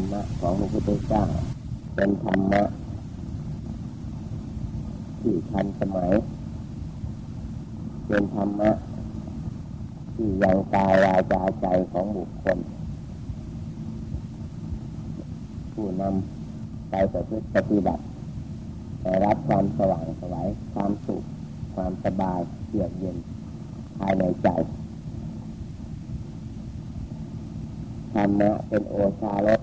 รรมะของพระพุทธเจ้าเป็นธรรมะที่ทันสมัย เป็นธรรมะที่ยังกายวาจาใจของบุคคล ผู้นำไปประพฤติปฏิบัติได้รับความสว่างสวายความสุข ความสบายเยือกเย็นภายในใจธรรมะเป็นโอชารส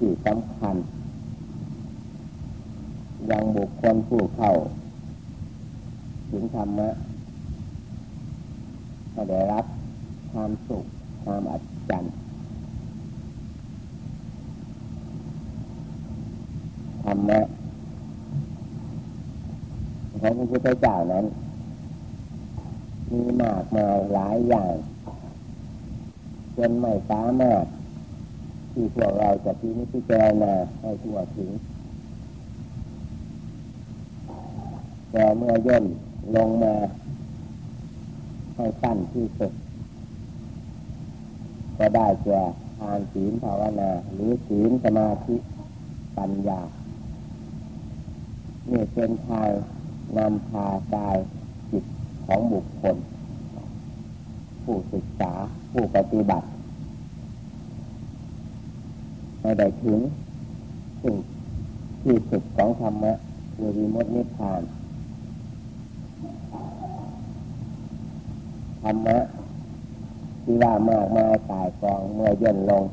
ที่สำคัญ ยังบุคคลผู้เข้า ถึงธรรมะให้ได้รับความสุขความอัศจรรย์ธรรมะของพระพุทธเจ้านั้น มีมากมายหลายอย่างจนไม่สามารถ ที่พวกเราจะพิจิตรณาให้ทั่วถึงแต่เมื่อย่นลงมาให้สั้นที่สุดก็ได้แก่ทานศีลภาวนาหรือศีลสมาธิปัญญานี่เป็นทางนำพากายจิตของบุคคล ผู้ศึกษาผู้ปฏิบัติ ไม่ได้ถึงสิ่งที่สุดของธรรมะคือวิมุตตินิพพานธรรมะที่ว่ามากมายตายกองเมื่อย่นลง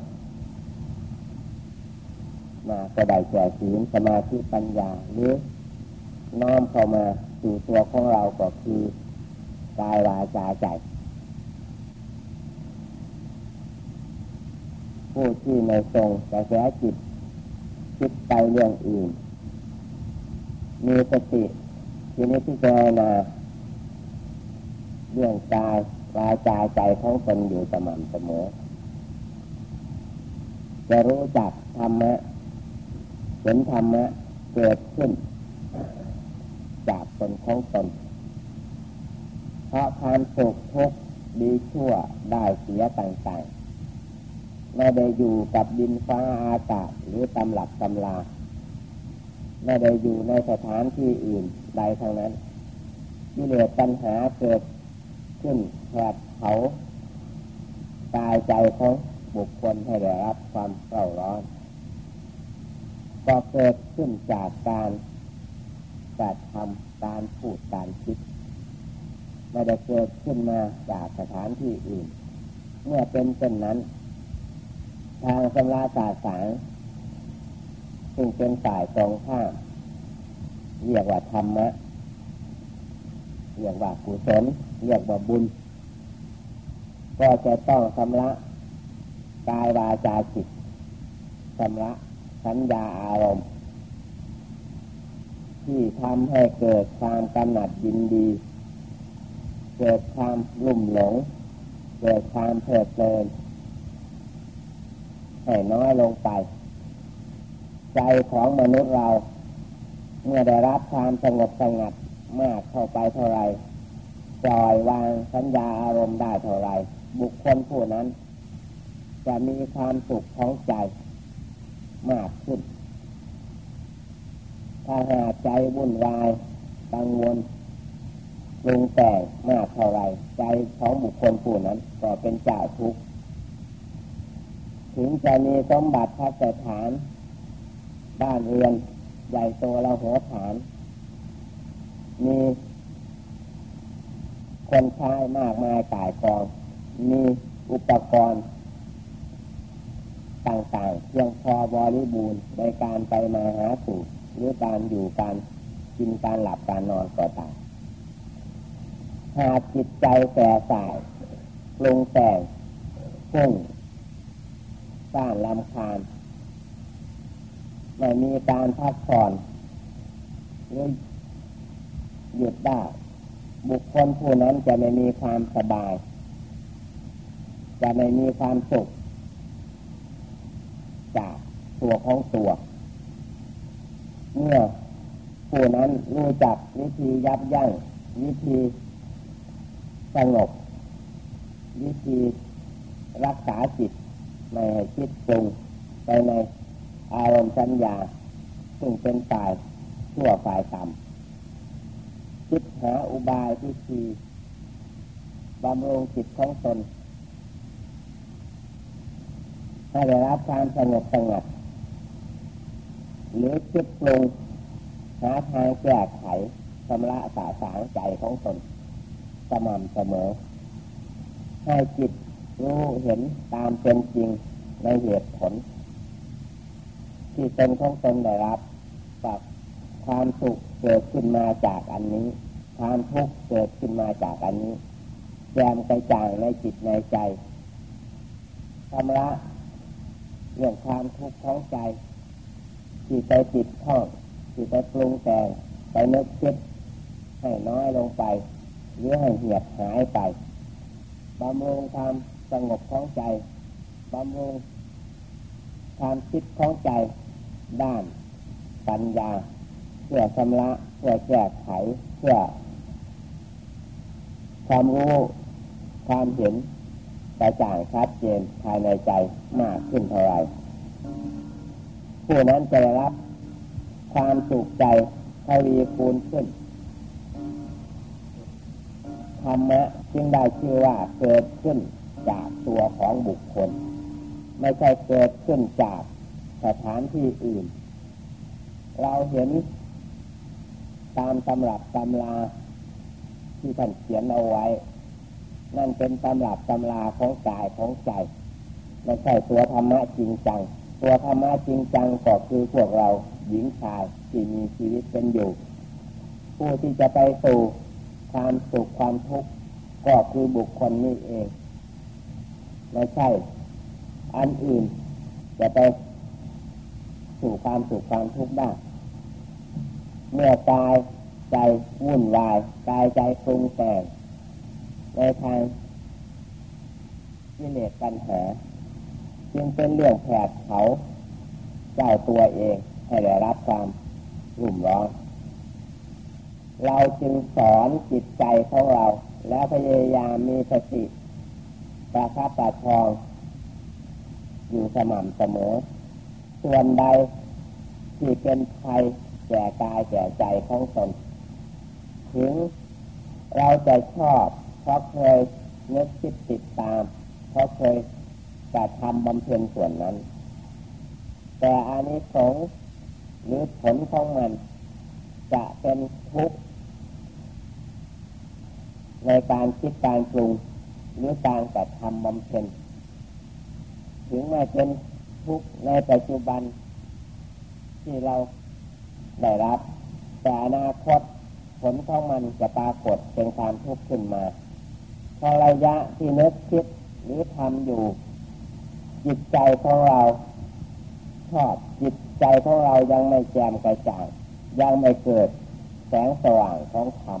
มาก็ได้แก่ศีลสมาธิปัญญาหรือน้อมเข้ามาสู่ตัวของเราก็คือกายวาจาใจ ผู้ที่ในทรงกระแสจิตคิดไปเรื่องอื่น มีสติทีนี้ที่เจนาเรื่องกายวาจาใจของตนอยู่สม่ำเสมอ จะรู้จักธรรมะเห็นธรรมะเกิดขึ้น จากตนของตน เพราะความสุขทุกข์ดีชั่วได้เสียต่างๆ ไม่ได้อยู่กับดินฟ้าอากาศหรือตำหลักตำลาไม่ได้อยู่ในสถานที่อื่นใดทางนั้นที่เหลือปัญหาเกิดขึ้นแผดเขาตายใจของบุคคลให้ได้รับความเศร้าร้อนก็เกิดขึ้นจากการกระทำการพูดการคิดไม่ได้เกิดขึ้นมาจากสถานที่อื่น เมื่อเป็นเช่นนั้น ทางสำราศาสตร์สารซึ่งเป็นฝ่ายตรงข้ามเรียกว่าธรรมะเรียกว่ากุศลเรียกว่าบุญ ก็จะต้องชำระกายวาจาจิตชำระสัญญาอารมณ์ ที่ทำให้เกิดความกำหนัดยินดี เกิดความลุ่มหลง เกิดความเพลิดเพลิน ให้น้อยลงไป ใจของมนุษย์เรา เมื่อได้รับความสงบสงัดมากเข้าไปเท่าไรจอยวางสัญญาอารมณ์ได้เท่าไรบุคคลผู้นั้น จะมีความสุขของใจมากขึ้น ถ้าหาใจวุ่นวายกังวลปรุงแต่งมากเท่าไรใจของบุคคลผู้นั้นก็เป็นเจ้าทุกข์ ถึงจะมีสมบัติพัสถาน บ้านเรือน ใหญ่โตราหัวฐาน มีคนใช้มากมายกายกอง มีอุปกรณ์ ต่างๆเพียงพอบริบูรณ์ในการไปมาหาสู่หรือการอยู่การกินการหลับการนอนก็ตามหากจิตใจแก่สายปรุงแต่งพุ่ง สร้างลำคาญไม่มีการพักผ่อนหรือหยุดได้ บุคคลผู้นั้นจะไม่มีความสบาย จะไม่มีความสุข จากตัวของตัว เมื่อผู้นั้นรู้จักวิธียับยั้งวิธีสงบวิธีรักษาจิต ไม่ให้คิดปรุงไปในอารมณ์สัญญา ซึ่งเป็นฝ่ายชั่วฝ่ายต่ำคิดหาอุบายที่ทีบำรุงจิตของตนให้ได้รับความสงบสงัดหรือคิดปรุงหาทางแก้ไขชำระสาสางใจของตนสม่ำเสมอให้จิต รู้เห็นตามเป็นจริงในเหตุผล ที่ตนของตนได้รับจากความสุขเกิดขึ้นมาจากอันนี้ ความทุกข์เกิดขึ้นมาจากอันนี้แจมกระจ่างในจิตในใจชำระเรื่องความทุกข์ของใจที่ไปติดข้องที่ไปปรุงแต่งไปนึกคิดให้น้อยลงไป หรือให้เหียบหายไปบำรุงความ สงบของใจบำรุงความคิดของใจ ด้านปัญญา เพื่อชำระเพื่อแก้ไขเพื่อ ความรู้ความเห็นกระจ่างชัดเจนภายในใจมากขึ้นเท่าไรผู้นั้นจะได้รับความสุขใจทวีคูณขึ้นธรรมะจึงได้ชื่อว่าเกิดขึ้น จากตัวของบุคคล ไม่ใช่เกิดขึ้นจากสถานที่อื่น เราเห็นตามตำรับตำราที่ท่านเขียนเอาไว้ นั่นเป็นตำรับตำราของกายของใจไม่ใช่ตัวธรรมะจริงจัง ตัวธรรมะจริงจังก็คือพวกเราหญิงชายที่มีชีวิตเป็นอยู่ผู้ที่จะไปสู่ความสุขความทุกข์ก็คือบุคคลนี้เอง ไม่ใช่ อันอื่นจะไปสู่ความสุขความทุกข์ได้เมื่อกายใจวุ่นวายกายใจปรุงแต่งในทางกิเลสปัญหาจึงเป็นเรื่องแผดเขาเจ้าตัวเองให้ได้รับความรุ่มร้อน เราจึงสอนจิตใจของเรา แล้วพยายามมีสติ ประคับประคองอยู่สม่ำเสมอ ส่วนใดที่เป็นภัยแก่กายแก่ใจของตนถึงเราจะชอบเพราะเคยนึกคิดติดตาม เพราะเคยกระทำบำเพ็ญส่วนนั้น แต่อานิสงส์หรือผลของมัน จะเป็นทุกข์ในการคิดการปรุง หรือการกระทำบำเพ็ญถึงแม้เป็นทุกข์ในปัจจุบัน ที่เราได้รับ แต่อนาคตผลของมันจะปรากฏเป็นความทุกข์ขึ้นมาพอระยะที่นึกคิดหรือทำอยู่ จิตใจของเราชอบจิตใจของเรายังไม่แจ่มกระจ่างยังไม่เกิดแสงสว่างของธรรม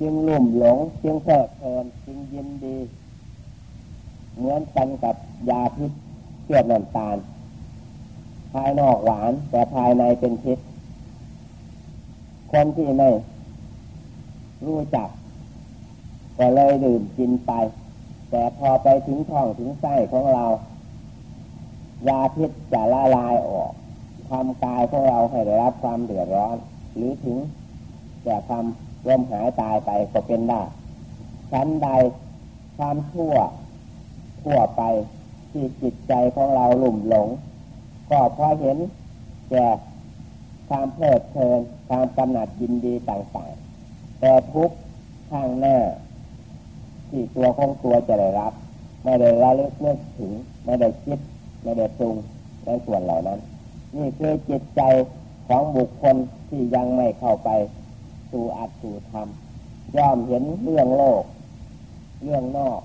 จึงลุ่มหลงจึงเพลิดเพลินจึงยินดี เหมือนกันกับยาพิษเกลือน้ำตาล ภายนอกหวานแต่ภายในเป็นพิษคนที่ไม่รู้จักก็เลยดื่มกินไป แต่พอไปถึงท้องถึงไส้ของเรา ยาพิษจะละลายออกทำกายของเราให้ได้รับความเดือดร้อน หรือถึงจะทำ ร่มหายตายไปก็เป็นได้ชั้นใดความชั่วทั่วไปที่จิตใจของเราหลุ่มหลง ก็พอเห็นแก่ความเพลิดเพลินความกำหนัดยินดีต่างๆ แต่ทุกข้างหน้าที่ตัวของตัวจะได้รับ ไม่ได้ระลึกนึกถึง ไม่ได้คิด ไม่ได้ปรุงในส่วนเหล่านั้น นี่คือจิตใจของบุคคลที่ยังไม่เข้าไป สู่อัตสู่ธรรมย่อมเห็นเรื่องโลก เรื่องนอก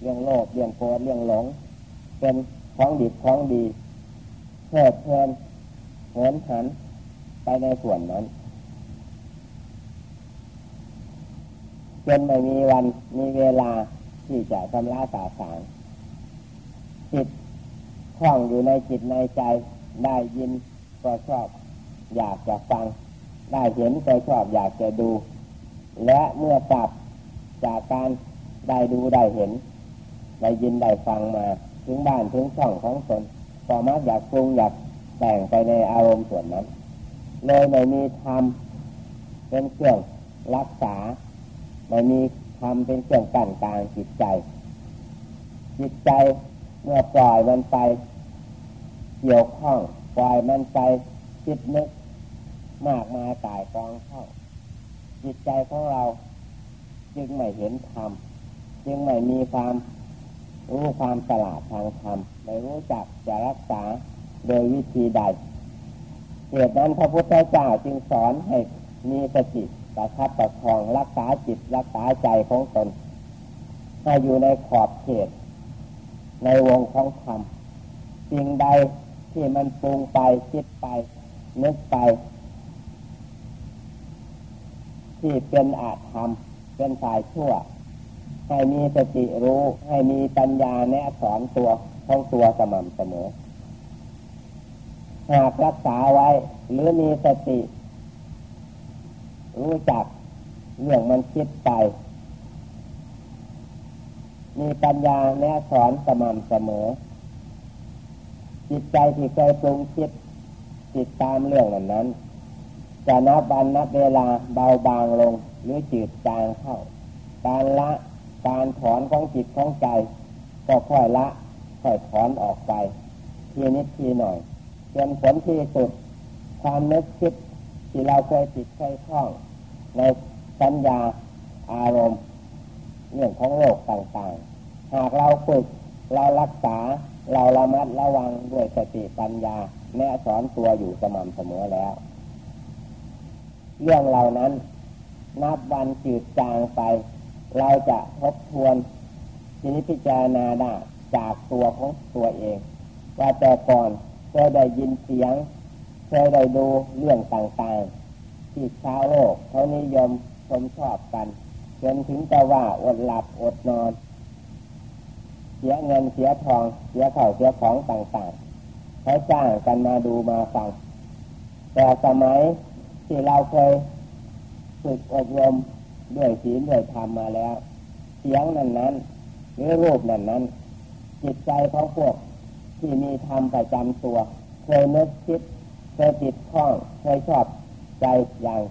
เรื่องโลกเรื่องโกรธเรื่องหลง เป็นของดีของดีเพลิดเพลินเหินหันไปในส่วนนั้นจนไม่มีวันมีเวลาที่จะชำระสาสางจิตคล่องอยู่ในจิตในใจได้ยินก็ชอบ อยากจะฟัง ได้เห็นก็ชอบอยากจะดู และเมื่อกลับจากการได้ดูได้เห็น ได้ยินได้ฟังมาถึงบ้านถึงช่องของตนก็มักอยากปรุงอยากแต่งไปในอารมณ์ส่วนนั้น เลยไม่มีธรรมเป็นเครื่องรักษา ไม่มีธรรมเป็นเครื่องกั้นกลางจิตใจ จิตใจเมื่อปล่อยมันไป เกี่ยวข้องปล่อยมันไปคิดนึก มากมายกายกองเข้า จิตใจของเรา จึงไม่เห็นธรรมจึงไม่มีความรู้ความฉลาดทางธรรมไม่รู้จักจะรักษาโดยวิธีใดเหตุนั้นพระพุทธเจ้าจึงสอนให้มีสติประคับประคองรักษาจิตรักษาใจของตนให้อยู่ในขอบเขต ในวงของธรรมสิ่งใดที่มันปรุงไปคิดไปนึกไป ที่เป็นอาธรรม เป็นสายชั่ว ให้มีสติรู้ ให้มีปัญญาแนะสอนตัวของตัวสม่ำเสมอ หากรักษาไว้ หรือมีสติ รู้จักเรื่องมันคิดไป มีปัญญาแนะสอนสม่ำเสมอ จิตใจที่เคยปรุงคิดติดตามเรื่องนั้นนั้น จะนับวันนับเวลาเบาบางลง หรือจืดจางเข้า การละการถอนของจิตของใจ ก็ค่อยละค่อยถอนออกไป ทีนิดทีหน่อยจนผลที่สุด ความนึกคิดที่เราเคยติดเคยคล้อง ในสัญญาอารมณ์ เรื่องของโลกต่างๆ หากเราฝึกเรารักษาเราระมัดระวังด้วยสติปัญญาแนะสอนตัวอยู่สม่ำเสมอแล้ว เรื่องเหล่านั้น นับวันจืดจางไป เราจะทบทวนทีนี้พิจารณาได้จากตัวของตัวเอง ว่าแต่ก่อนเคยได้ยินเสียงเคยได้ดูเรื่องต่างๆ ที่ชาวโลกเขานิยมชมชอบกันจนถึงแต่ว่าอดหลับอดนอน เสียเงินเสียทอง เสียเข่าเสียของต่างๆเขาจ้างกันมาดูมาฟัง แต่สมัย ที่เราเคยฝึกอบรมด้วยศีลด้วยธรรมมาแล้ว เสียงนั้นนั้นหรือรูปนั้นนั้น จิตใจของพวกที่มีธรรมประจำตัว เคยนึกคิดเคยจิตคล้องเคยชอบใจอย่าง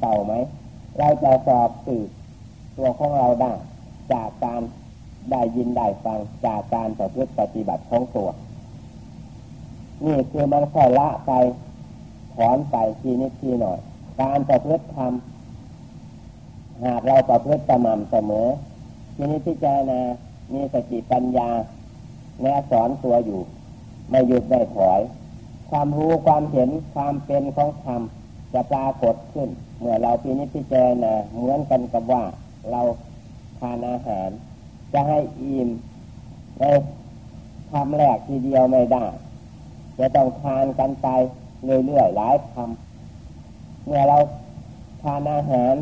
เก่าไหม เราจะสอบสืบตัวของเราได้จากการได้ยินได้ฟังจากการประพฤติปฏิบัติของตัว นี่คือมันค่อยละไป ถอนไปทีนิดทีหน่อย การประพฤติธรรมหากเราประพฤติสม่ำเสมอ ทีนี้พิจารณามีสติปัญญาแนะสอนตัวอยู่ ไม่หยุดไม่ถอย ความรู้ความเห็นความเป็นของธรรมจะปรากฏขึ้น เมื่อเราพินิจพิจารณาเหมือนกันกับว่าเราทานอาหาร จะให้อิ่มในคำแรกทีเดียวไม่ได้ จะต้องทานกันไป เรื่อยๆหลายคำเมื่อเราทานอาหาร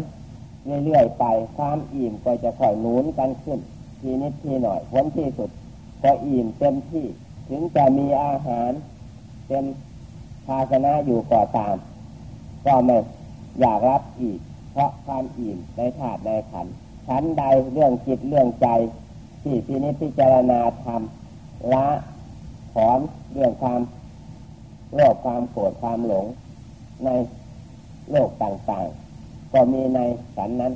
เรื่อยๆไปความอิ่มก็จะค่อยหนุนกันขึ้น ทีนิดทีหน่อยผลที่สุดก็อิ่มเต็มที่ ถึงจะมีอาหารเป็นภาชนะอยู่ก่อตาม ก็ไม่อยากรับอีก เพราะความอิ่มในถาดในขันชั้นใดเรื่องจิตเรื่องใจที่ทีนี้พิจารณาทำละถอนเรื่องความ โลภความโกรธความหลง ในโลกต่างๆ ก็มีในสันนั้น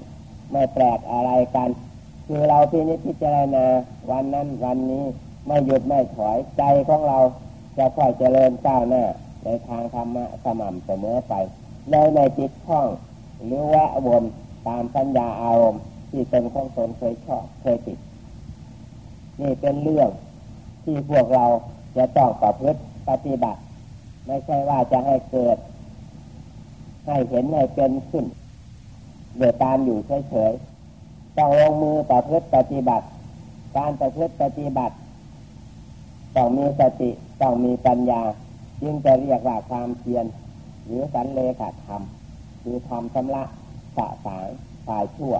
ไม่แปลกอะไรกัน คือเราพินิจพิจารณาวันนั้นวันนี้ไม่หยุดไม่ถอยใจของเราจะค่อยเจริญก้าวหน้าในทางธรรมะสม่ำเสมอไปเลยในจิตท่องหรือแวะวนตามสัญญาอารมณ์ ที่ตนของตนเคยชอบเคยติด นี่เป็นเรื่องที่พวกเราจะต้องประพฤติปฏิบัติ ไม่ใช่ว่าจะให้เกิด ให้เห็นให้เป็นขึ้นเดือดตามอยู่เฉยๆต้องลงมือประพฤติปฏิบัติ การประพฤติปฏิบัติต้องมีสติต้องมีปัญญา จึงจะเรียกว่าความเพียรหรือสันเลขาธรรมคือทำชำระสะสางฝ่ายชั่ว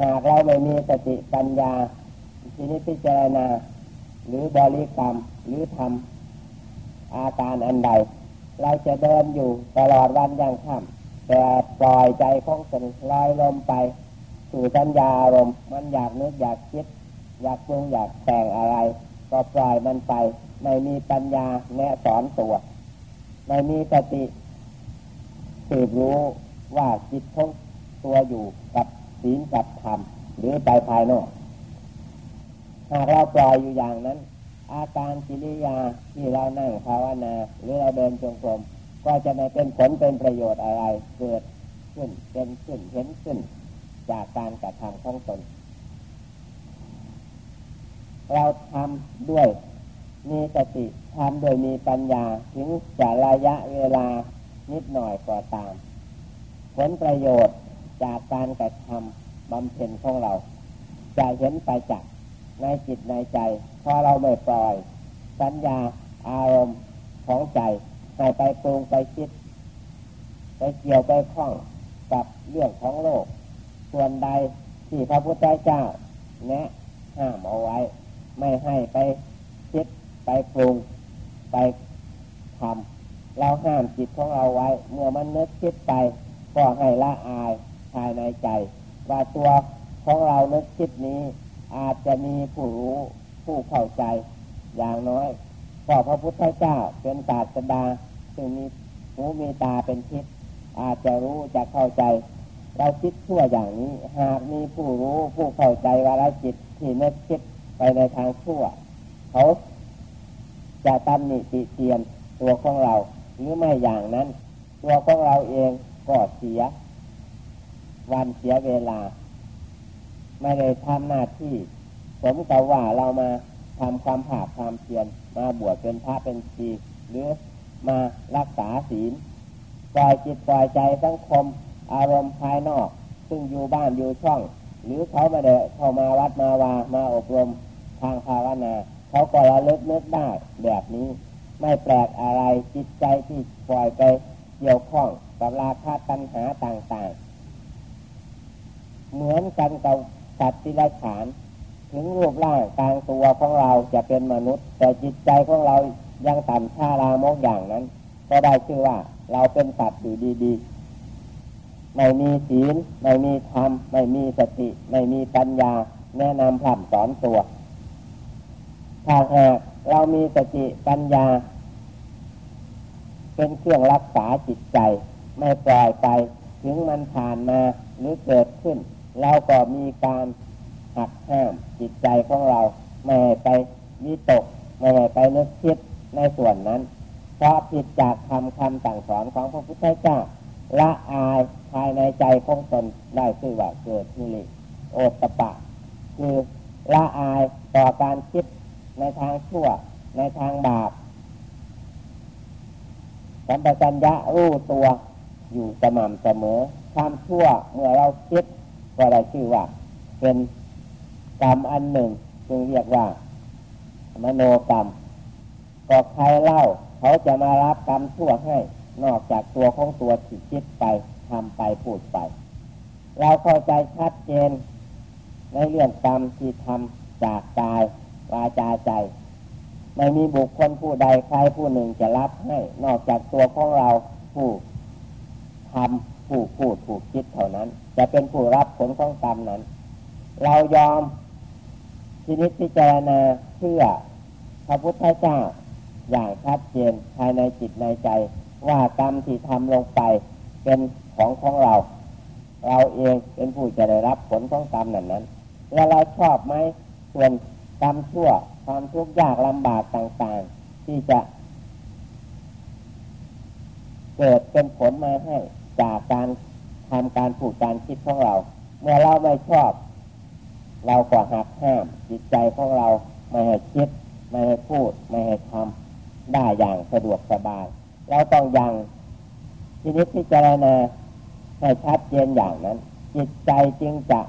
หากเราไม่มีสติปัญญาทีนี้พิจารณาหรือบริกรรมหรือทำ อาการอันใด เราจะเดินอยู่ตลอดวันยังค่ำแต่ปล่อยใจของตนลอยลมไป สู่สัญญาอารมณ์มันอยากนึกอยากคิด อยากปรุงอยากแต่งอะไร ก็ปล่อยมันไป ไม่มีปัญญาแนะสอนตัว ไม่มีสติสืบรู้ว่าจิตของตัวอยู่กับศีลกับธรรมหรือไปภายนอกหากเราปล่อยอยู่อย่างนั้น อาการกิริยาที่เรานั่งภาวนาหรือเราเดินจงกรมก็จะไม่เป็นผลเป็นประโยชน์อะไร เกิดขึ้นเป็นขึ้นเห็นขึ้น จากการกระทำของตน เราทำด้วยมีสติทำโดยมีปัญญาถึงจะระยะเวลานิดหน่อยก็ตาม ผลประโยชน์จากการกระทำบำเพ็ญของเรา จะเห็นไปจากในจิตในใจ อเราไม่ปล่อย สัญญาอารมณ์ของใจให้ไปปรุงไปคิด ไปเกี่ยวไปคล้องกับเรื่องของโลก ส่วนใดที่พระพุทธเจ้าแนะห้ามเอาไว้ ไม่ให้ไปคิดไปปรุงไปทำเราห้ามจิตของเราไว้ เมื่อมันนึกคิดไป ก็ให้ละอายภายในใจ ว่าตัวของเรานึกคิดนี้ อาจจะมีผู้รู้ ผู้เข้าใจอย่างน้อยพราะพระพุทธเจ้าเป็นศาสดาซึ่งมีหูมีตาเป็นทิศอาจจะรู้จะเข้าใจ เราคิดชั่วอย่างนี้ หากมีผู้รู้ผู้เข้าใจว่าเราจิตที่นึกคิดไปในทางชั่ว เขาจะตำหนิติเตียนตัวของเราหรือไม่อย่างนั้น ตัวของเราเองก็เสีย วันเสียเวลา ไม่ได้ทำหน้าที่ สมกับว่าเรามาทำความผาดความเพียรมาบวชเป็นพระเป็นชีหรือมารักษาศีลปล่อยจิตปล่อยใจสังคม อารมณ์ภายนอก ซึ่งอยู่บ้านอยู่ช่อง หรือเขาม่ได้เข้ามาวัดมาวามาอบรมทางภาวนาเขาก็ระลึกนึกได้แบบนี้ ไม่แปลกอะไรจิตใจที่ปล่อยไปเกี่ยวข้องกับราคาตัณหาต่างๆ เหมือนกันกับสัตว์ที่ไรฉาน ถึงรูปร่างกลางตัวของเราจะเป็นมนุษย์ แต่จิตใจของเรายังต่ำช้าลามกอย่างนั้น ก็ได้ชื่อว่าเราเป็นสัตว์อยู่ดีๆ ไม่มีศีลไม่มีธรรมไม่มีสติ ไม่มีปัญญา แนะนำพร่ำสอนตัว ถ้าหากเรามีสติปัญญา เป็นเครื่องรักษาจิตใจ ไม่ปล่อยไป ถึงมันผ่านมาหรือเกิดขึ้น เราก็มีการ หักห้ามจิตใจของเรา ไม่ให้ไปวิตก ไม่ให้ไปนึกคิดในส่วนนั้น เพราะผิดจากคำคำสั่งสอนของพระพุทธเจ้าละอายภายในใจของตนได้ชื่อว่าเกิดนิริโอตปะ คือละอายต่อการคิดในทางชั่ว ในทางบาปสัมปชัญญะรู้ตัวอยู่สม่ำเสมอความชั่วเมื่อเราคิดก็ได้ชื่อว่า เป็น กรรมอันหนึ่ง จึงเรียกว่า มโนกรรมก็ใครเล่า เขาจะมารับกรรมชั่วให้ นอกจากตัวของตัวที่คิดไปทำไปพูดไป เราเข้าใจชัดเจน ในเรื่องกรรมที่ทำจากกายวาจาใจ ไม่มีบุคคลผู้ใดใครผู้หนึ่งจะรับให้ นอกจากตัวของเราผู้ทำผู้พูดผู้คิดเท่านั้น จะเป็นผู้รับผลของกรรมนั้น เรายอม ทีนิจพิจารณาเพื่อพระพุทธเจ้าอย่างชัดเจนภายในจิตในใจ ว่ากรรมที่ทำลงไปเป็นของของเรา เราเองเป็นผู้จะได้รับผลของกรรมนั้นนั้นแล้วเราชอบไหมส่วนกรรมชั่วความทุกข์ยากลำบากต่างๆ ที่จะ เกิดเป็นผลมาให้จากการทำการผูกการคิดของเรา เมื่อเราไม่ชอบ เราก็หักห้ามจิตใจของเราไม่ให้คิด ไม่ให้พูด ไม่ให้ทำได้อย่างสะดวกสบาย เราต้องยังทีนี้พิจารณาให้ชัดเจนอย่างนั้น จิตใจจึงจะ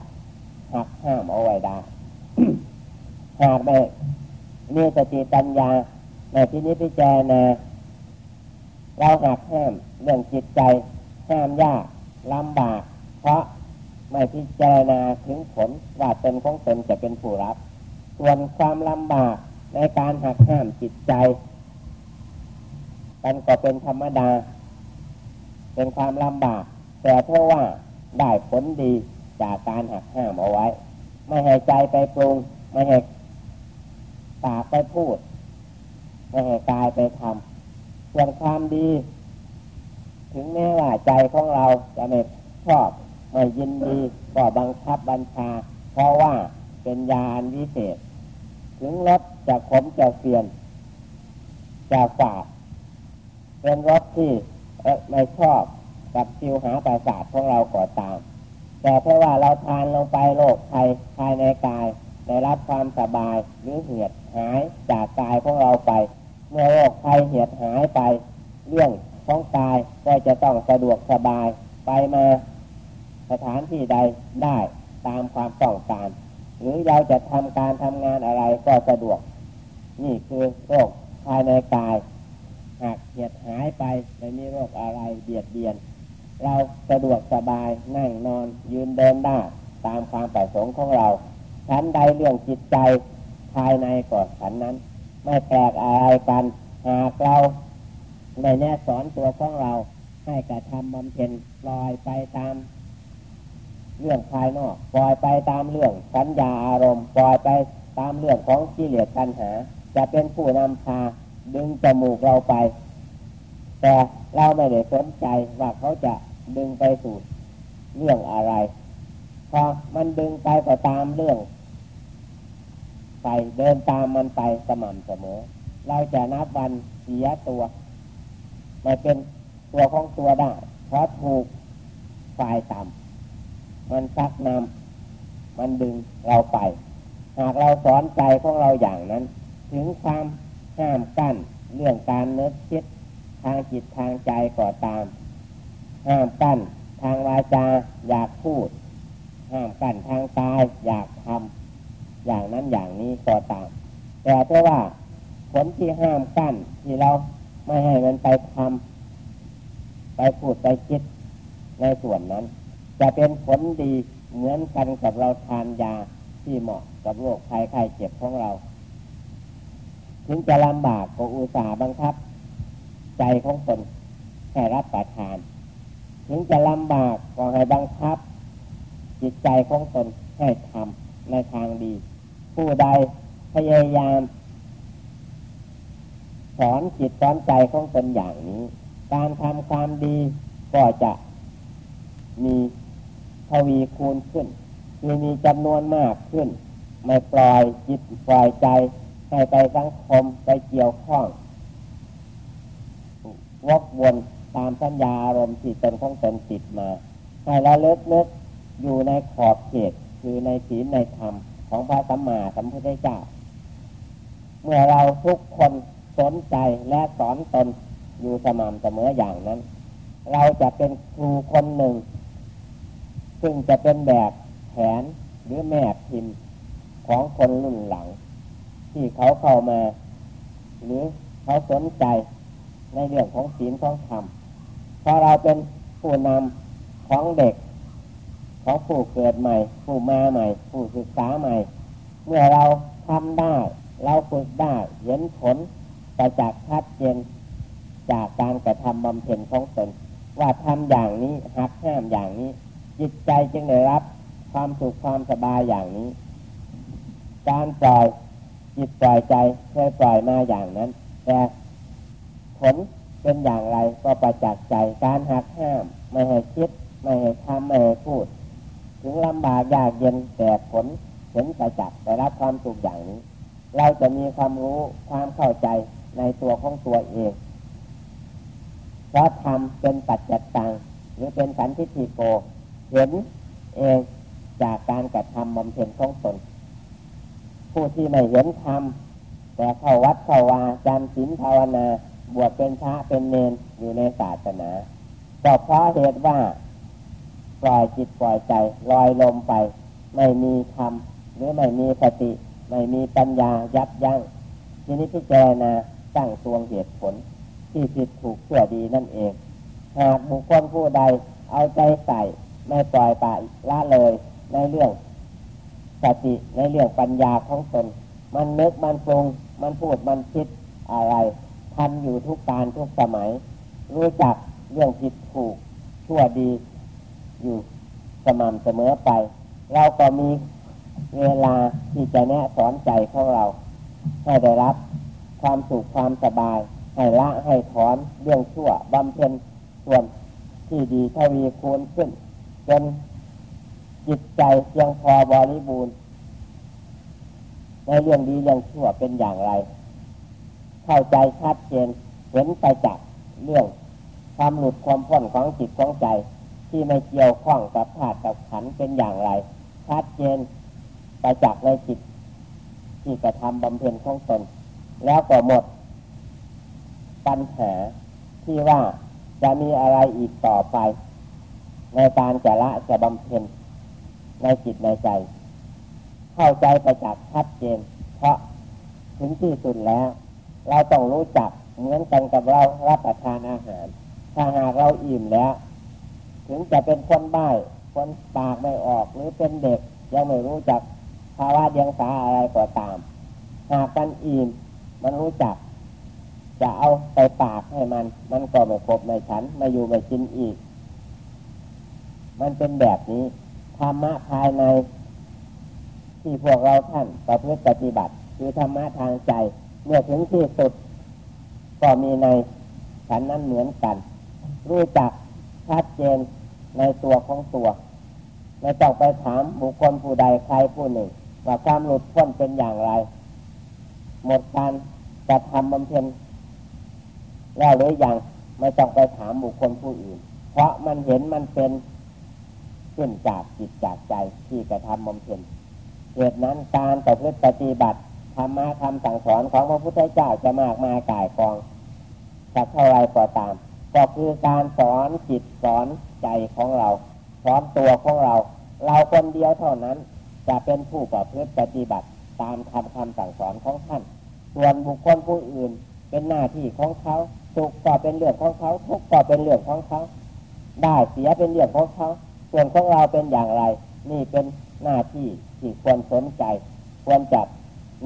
หักห้ามเอาไว้ได้หากไม่มีสติปัญญาในที่นี้พิจารณาเราหักห้ามเรื่องจิตใจห้ามยากลำบาก เพราะ ไม่พิจารณาถึงผลว่าตนของตนจะเป็นผู้รับ ส่วนความลำบากในการหักห้ามจิตใจมันก็เป็นธรรมดา เป็นความลำบาก แต่เพราะว่าได้ผลดีจากการหักห้ามเอาไว้ ไม่ให้ใจไปปรุง ไม่ให้ปากไปพูด ไม่ให้กายไปทำส่วนความดี ถึงแม้ว่าใจของเราจะไม่ชอบ ไม่ยินดีก็บังคับบัญชา เพราะว่าเป็นยานวิเศษ ถึงรสจะขมจะเสียนจะฝาดเป็นรสที่ไม่ชอบกับจิวหาประสาทของเราก็ตาม แต่เพราะว่าเราทานลงไปโรคภัยภายในกายได้รับความสบายหรือเหียดหายจากกายของเราไป เมื่อโรคภัยเหียดหายไป เรื่องของกายก็จะต้องสะดวกสบายไปมา สถานที่ใดได้ตามความต้องการ หรือเราจะทำการทำงานอะไรก็สะดวก นี่คือโรคภายในกาย หากเหียดหายไปไม่มีโรคอะไรเบียดเบียน เราสะดวกสบายนั่งนอนยืนเดินได้ตามความประสงค์ของเราชั้นใดเรื่องจิตใจภายในก็ฉันนั้น ไม่แปลกอะไรกันหากเราในแน่สอนตัวของเราให้กระทำบำเพ็ญลอยไปตาม เรื่องภายนอกปล่อยไปตามเรื่องสัญญาอารมณ์ปล่อยไปตามเรื่องของกิเลสตัณหา จะเป็นผู้นำพาดึงจมูกเราไป แต่เราไม่ได้สนใจว่าเขาจะดึงไปสู่เรื่องอะไรพอมันดึงไปก็ตามเรื่อง ไปเดินตามมันไปสม่ำเสมอ เราจะนับวันเสียตัวไม่เป็นตัวของตัวได้เพราะถูกฝ่ายต่ำ มันซักนำมันดึงเราไป หากเราสอนใจของเราอย่างนั้น ถึงความห้ามกั้นเรื่องการนึกคิดทางจิตทางใจก่อตาม ห้ามกั้นทางวาจาอยากพูด ห้ามกั้นทางกายอยากทำอย่างนั้นอย่างนี้ก่อตาม แต่เพราะว่าผลที่ห้ามกั้นที่เราไม่ให้มันไปทำไปพูดไปคิดในส่วนนั้น จะเป็นผลดีเหมือนกันกับเราทานยาที่เหมาะกับโรคภัยไข้เจ็บของเรา ถึงจะลำบากก็อุตส่าห์บังคับ ใจของตนให้รับประทาน ถึงจะลำบากก็ให้บังคับ จิตใจของตนให้ทำในทางดี ผู้ใดพยายาม สอนจิตสอนใจของตนอย่างนี้ การทำความดีก็จะมี ทวีคูณขึ้นคือมีจำนวนมากขึ้น ไม่ปล่อยจิตปล่อยใจให้ไปสังคมไปเกี่ยวข้องวกวนตามสัญญาอารมณ์ที่ตนของตนติดมา ให้เราเลิกนึกอยู่ในขอบเขตคือในศีลในธรรมของพระสัมมาสัมพุทธเจ้า เมื่อเราทุกคนสนใจและสอนตนอยู่สม่ำเสมออย่างนั้น เราจะเป็นครูคนหนึ่ง ซึ่งจะเป็นแบบแผนหรือแม่พิมพ์ของคนรุ่นหลัง ที่เขาเข้ามา หรือเขาสนใจในเรื่องของศีลของธรรมพอเราเป็นผู้นำของเด็ก ของผู้เกิดใหม่ ผู้มาใหม่ ผู้ศึกษาใหม่ เมื่อเราทำได้ เราฝึกได้เห็นผลประจักชัดเจนจากการกระทำบำเพ็ญของตนว่าทำอย่างนี้หักห้ามอย่างนี้ จิตใจจึงได้รับ ความสุขความสบายอย่างนี้ การปล่อยจิตปล่อยใจเคยปล่อยมาอย่างนั้น แต่ผลเป็นอย่างไรก็ประจักษ์ใจการหักห้าม ไม่ให้คิด ไม่ให้ทำไม่ให้พูด ถึงลำบากยากเย็นแต่ผลเห็นประจักษ์ได้รับความสุขอย่างนี้ เราจะมีความรู้ความเข้าใจในตัวของตัวเองเพราะทำเป็นปัจจัตตังหรือเป็นสันทิฏฐิโก เห็นเองจากการกระทำบำเพ็ญของตน ผู้ที่ไม่เห็นธรรมแต่เข้าวัดเข้าวาจำศีลภาวนาบวชเป็นพระเป็นเนนอยู่ในศาสนาก็เพราะเหตุว่าปล่อยจิตปล่อยใจลอยลมไป ไม่มีธรรมหรือไม่มีสติ ไม่มีปัญญายับยัง้งทีนี้พิจารณาตั้งตวงเหตุผล ที่ผิดถูกชั่วดีนั่นเอง หากบุคคลผู้ใดเอาใจใส่ ไม่ปล่อยปละละเลยในเรื่องสติในเรื่องปัญญาของตน มันนึกมันปรุง มันพูดมันคิดอะไรทำอยู่ทุกการทุกสมัย รู้จักเรื่องผิดถูกชั่วดีอยู่สม่ำเสมอไป เราก็มีเวลาที่จะแนะสอนใจของเราใให้ได้รับความสุขความสบาย ให้ละให้ถอนเรื่องชั่วบำเพ็ญส่วนที่ดีทวีคูณขึ้น จนจิตใจเพียงพอบริบูรณ์ในเรื่องดีเรื่องชั่วเป็นอย่างไร เข้าใจชัดเจนเห็นไปจากเรื่องความหลุดความพ้นของจิตของใจ ที่ไม่เกี่ยวข้องกับธาตุกับขันเป็นอย่างไร ชัดเจนไปจากในจิต ที่กระทำบำเพ็ญของตน แล้วก็หมด ปัญหาที่ว่าจะมีอะไรอีกต่อไป ในการจะละจะบำเพ็ญในจิตในใจ เข้าใจประจักษ์ชัดเจน เพราะถึงที่สุดแล้ว เราต้องรู้จักเหมือนกันกับเรารับประทานอาหาร ถ้าหากเราอิ่มแล้ว ถึงจะเป็นคนบ้คนปากไม่ออกหรือเป็นเด็ก ยังไม่รู้จักภาวะเดียงสาอะไรก็ตาม หากกันอิ่มมันรู้จัก จะเอาไปปากให้มัน มันก็ไม่ครบไม่ฉันไม่อยู่ไม่กินอีก มันเป็นแบบนี้ธรรมะภายใน ที่พวกเราท่านประพฤติปฏิบัติ คือธรรมะทางใจ เมื่อถึงที่สุด ก็มีในฉันนั้นเหมือนกัน รู้จักชัดเจนในตัวของตัวไม่ต้องไปถามบุคคลผู้ใดใครผู้หนึ่ง ว่าความหลุดพ้นเป็นอย่างไร หมดการจะทำบำเพ็ญแล้วหรือยังไม่ต้องไปถามบุคคลผู้อื่น เพราะมันเห็นมันเป็น ขึ้นจากจิตจากใจที่กระทำบำเพ็ญเหตุนั้นการต่อพฤติปฏิบัติธรรมะคำสั่งสอนของพระพุทธเจ้าจะมากมายกายกองสักเท่าไรก็ตาม ก็คือการสอนจิตสอนใจของเรา สอนตัวของเรา เราคนเดียวเท่านั้น จะเป็นผู้ประพฤติปฏิบัติตามคำคำสั่งสอนของท่าน ส่วนบุคคลผู้อื่นเป็นหน้าที่ของเขาสุขก็เป็นเรื่องของเขาทุกข์ก็เป็นเรื่องของเขา ได้เสียเป็นเรื่องของเขา ส่วนของเราเป็นอย่างไร นี่เป็นหน้าที่ที่ควรสนใจ ควรจับ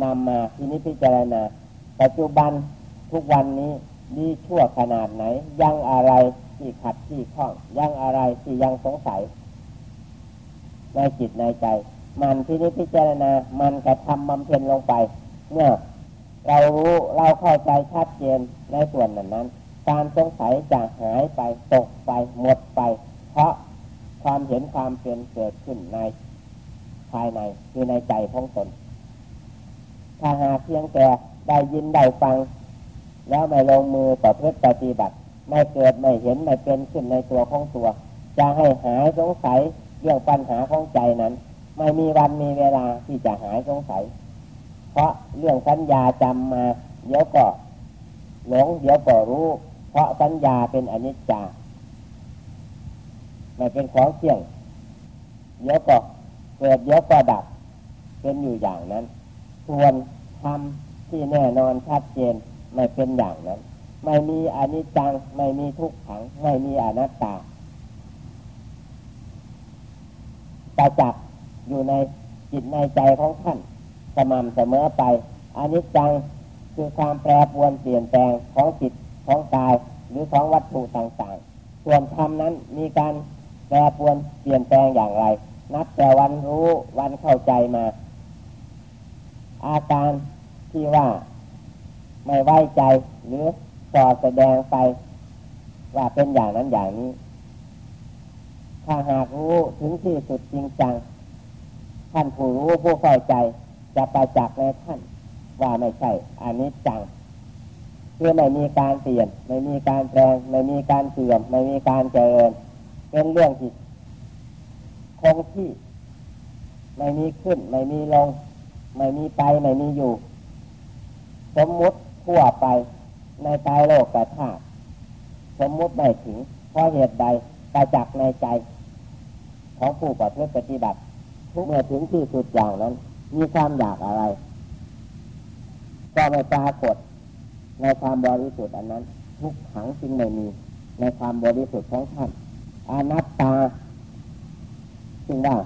นำมาที่นิพพิจารณา ปัจจุบันทุกวันนี้ดีชั่วขนาดไหน ยังอะไรที่ขัดที่ข้อง ยังอะไรที่ยังสงสัย ในจิตในใจ มันที่นิพพิจารณา มันกระทำบำเพ็ญลงไป เมื่อเรารู้เราเข้าใจชัดเจนในส่วนนั้นนั้น การสงสัยจะหายไปตกไปหมดไป เพราะ ความเห็นความเป็นเกิดขึ้นในภายในคือในใจของตน ถ้าหาเพียงแต่ได้ยินได้ฟัง แล้วไม่ลงมือต่อพื่อปฏิบัติ ไม่เกิดไม่เห็นไม่เป็นขึ้นในตัวของตัว จะให้หายสงสัยเรื่องปัญหาของใจนั้น ไม่มีวันมีเวลาที่จะหายสงสัย เพราะเรื่องสัญญาจำมาเดี๋ยวก็หลงเดี๋ยวก็รู้ เพราะสัญญาเป็นอนิจจา ไม่เป็นของเที่ยงเดี๋ยวก็เกิดเดี๋ยวก็ดับ เป็นอยู่อย่างนั้นส่วนทำที่แน่นอนชัดเจนไม่เป็นอย่างนั้น ไม่มีอนิจจัง ไม่มีทุกขัง ไม่มีอนัตตาประจักษ์อยู่ในจิตในใจของท่านสม่ำเสมอไปอนิจจังคือความแปรปรวนเปลี่ยนแปลงของจิตของกายหรือของวัตถุต่างๆ ส่วนธรรมนั้นมีการ รปรวนเปลี่ยนแปลงอย่างไร นับแต่วันรู้วันเข้าใจมา อาการที่ว่าไม่ไว้ใจหรือสอแสดงไป ว่าเป็นอย่างนั้นอย่างนี้ ถ้าหากรู้ถึงที่สุดจริงจัง ท่านผู้รู้ผู้เข้าใจ จะประจักษ์ในท่าน ว่าไม่ใช่อันนี้จังคือไม่มีการเปลี่ยน ไม่มีการแปลง ไม่มีการเสื่อม ไม่มีการเจริญ เป็นเรื่องที่คงที่ ไม่มีขึ้น ไม่มีลง ไม่มีไป ไม่มีอยู่ สมมุติทั่วไปในใจโลกแต่ธาตุสมมุติได้ถึงเพราะเหตุใดกระจักในใจ ของผู้ปฏิบัติทุกเมื่อถึงที่สุดอย่างนั้น มีความอยากอะไร ก็ไม่ปรากฏในความบริสุทธิ์อันนั้น ทุกขังจึงไม่มีในความบริสุทธิ์ของท่าน อนัตตาจึงว่า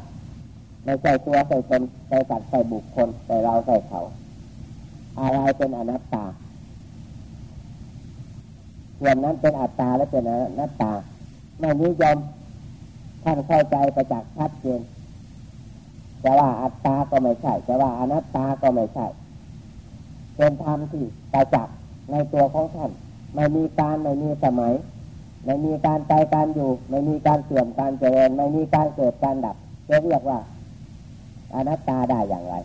ไม่ใช่ตัวใส่ตนใส่สัตว์ใส่บุคคลใส่เราใส่เขา อะไรเป็นอนัตตาส่วนนั้นเป็นอัตตาและเป็นอนัตตาไม่นิยมท่านเข้าใจประจักษ์ชัดเจนจะว่าอัตตาก็ไม่ใช่จะว่าอนัตตาก็ไม่ใช่เป็นธรรมที่ประจักษ์ในตัวของท่านไม่มีการไม่มีสมัย ไม่มีการไปการอยู่ ไม่มีการเสื่อมการเจริญไม่มีการเกิดการดับจะเรียกว่าอนัตตาได้อย่างไร